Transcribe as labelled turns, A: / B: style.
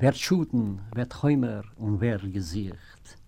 A: wer schuten wer träumer und wer gesicht